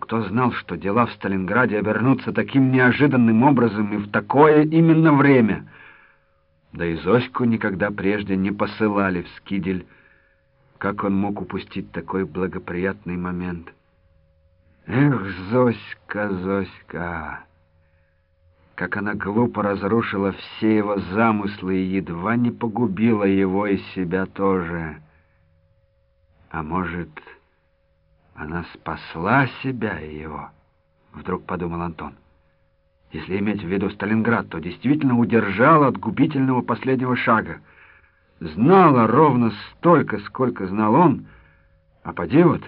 Кто знал, что дела в Сталинграде обернутся таким неожиданным образом и в такое именно время? Да и Зоську никогда прежде не посылали в Скидель. Как он мог упустить такой благоприятный момент? Эх, Зоська, Зоська! Как она глупо разрушила все его замыслы и едва не погубила его и себя тоже. А может... Она спасла себя и его, вдруг подумал Антон. Если иметь в виду Сталинград, то действительно удержала от губительного последнего шага. Знала ровно столько, сколько знал он, а поди вот...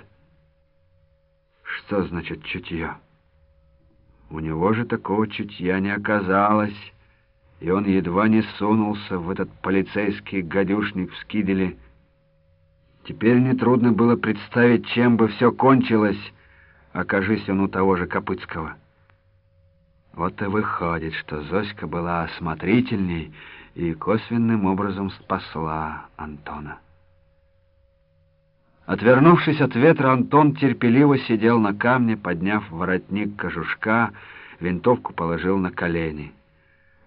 Что значит чутье? У него же такого чутья не оказалось, и он едва не сунулся в этот полицейский гадюшник в скиделе, Теперь нетрудно было представить, чем бы все кончилось, окажись он у того же Копыцкого. Вот и выходит, что Зоська была осмотрительней и косвенным образом спасла Антона. Отвернувшись от ветра, Антон терпеливо сидел на камне, подняв воротник кожушка, винтовку положил на колени.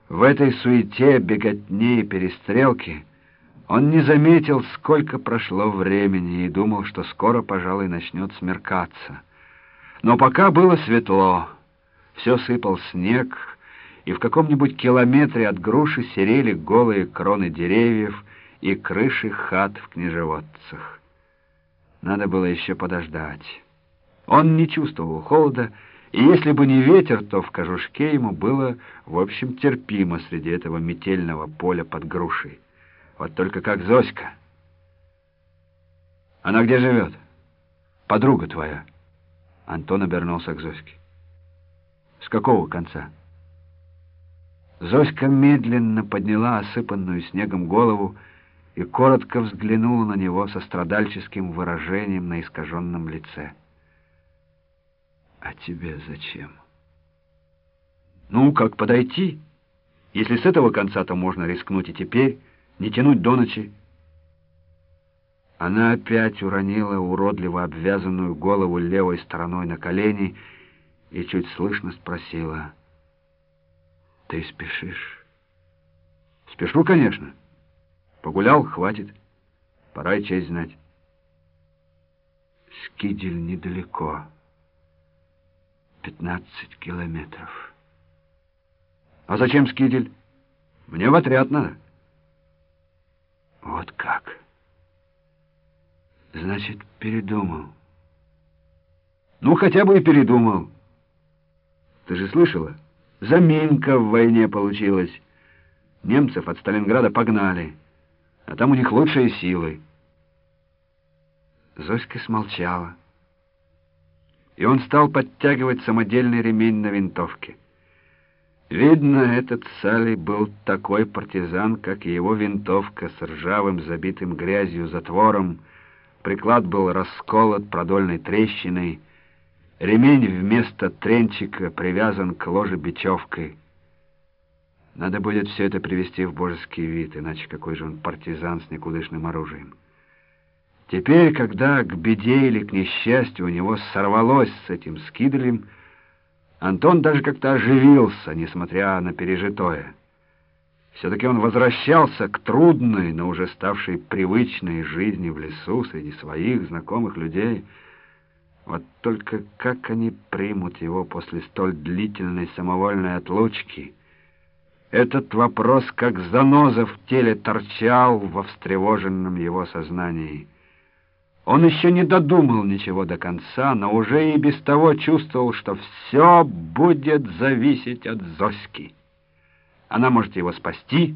В этой суете, беготне и перестрелке — он не заметил, сколько прошло времени, и думал, что скоро, пожалуй, начнет смеркаться. Но пока было светло, все сыпал снег, и в каком-нибудь километре от груши серели голые кроны деревьев и крыши хат в княжеводцах. Надо было еще подождать. Он не чувствовал холода, и если бы не ветер, то в кожушке ему было, в общем, терпимо среди этого метельного поля под грушей. Вот только как Зоська. Она где живет? Подруга твоя. Антон обернулся к Зоське. С какого конца? Зоська медленно подняла осыпанную снегом голову и коротко взглянула на него со страдальческим выражением на искаженном лице. «А тебе зачем?» «Ну, как подойти? Если с этого конца, то можно рискнуть и теперь» не тянуть до ночи. Она опять уронила уродливо обвязанную голову левой стороной на колени и чуть слышно спросила. «Ты спешишь?» «Спешу, конечно. Погулял, хватит. Пора и честь знать». Скидель недалеко. Пятнадцать километров. А зачем Скидель? Мне в отряд надо. Вот как. Значит, передумал. Ну, хотя бы и передумал. Ты же слышала? Заминка в войне получилась. Немцев от Сталинграда погнали, а там у них лучшие силы. Зоська смолчала, и он стал подтягивать самодельный ремень на винтовке. Видно, этот Салли был такой партизан, как и его винтовка с ржавым, забитым грязью затвором. Приклад был расколот продольной трещиной. Ремень вместо тренчика привязан к ложе бечевкой. Надо будет все это привести в божеский вид, иначе какой же он партизан с никудышным оружием. Теперь, когда к беде или к несчастью у него сорвалось с этим скиделем, Антон даже как-то оживился, несмотря на пережитое. Все-таки он возвращался к трудной, но уже ставшей привычной жизни в лесу среди своих знакомых людей. Вот только как они примут его после столь длительной самовольной отлучки? Этот вопрос, как заноза в теле, торчал во встревоженном его сознании. Он еще не додумал ничего до конца, но уже и без того чувствовал, что все будет зависеть от Зоськи. Она может его спасти,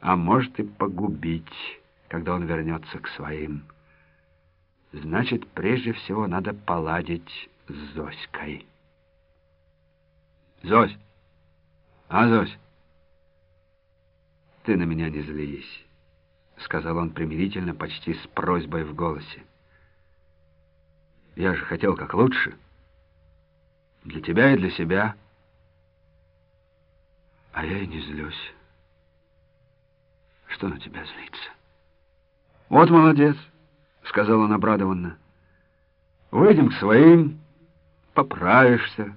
а может и погубить, когда он вернется к своим. Значит, прежде всего надо поладить с Зоськой. Зось! А, Зось! Ты на меня не злись. — сказал он примирительно, почти с просьбой в голосе. «Я же хотел как лучше. Для тебя и для себя. А я и не злюсь. Что на тебя злиться?» «Вот молодец», — сказал он обрадованно. «Выйдем к своим, поправишься.